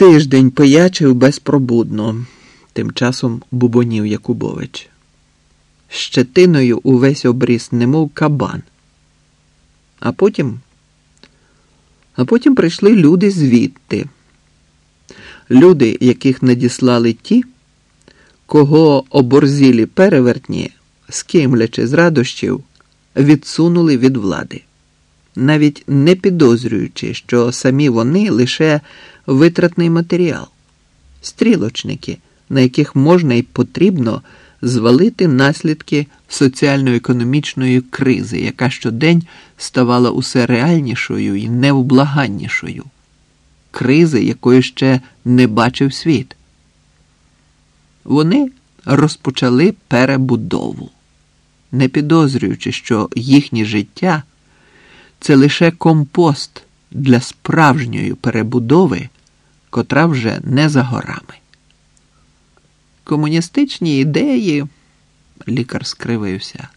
Тиждень пиячив безпробудно, тим часом бубонів Якубович. Щетиною увесь обріс, немов кабан. А потім, а потім прийшли люди звідти. Люди, яких надіслали ті, кого оборзілі перевертні, скимлячи з радощів, відсунули від влади, навіть не підозрюючи, що самі вони лише витратний матеріал, стрілочники, на яких можна і потрібно звалити наслідки соціально-економічної кризи, яка щодень ставала усе реальнішою і невблаганнішою, кризи, якої ще не бачив світ. Вони розпочали перебудову, не підозрюючи, що їхнє життя це лише компост для справжньої перебудови, котра вже не за горами. Комуністичні ідеї, лікар скривився.